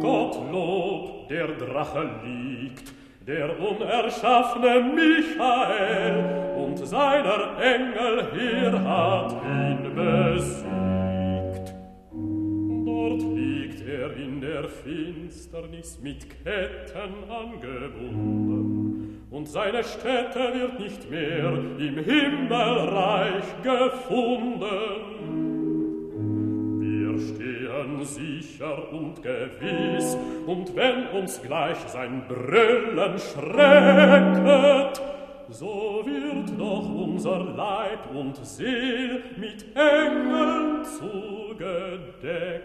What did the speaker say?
Gottlob, der Drache liegt, der unerschaffne Michael und seiner Engel hier hat ihn besiegt. Dort liegt er in der Finsternis mit Ketten angebunden und seine Stätte wird nicht mehr im Himmelreich gefunden. Wir stehen sicher und gewiss, und wenn uns gleich sein Brüllen schrecket, so wird doch unser Leib und Seel mit Engeln zugedecket.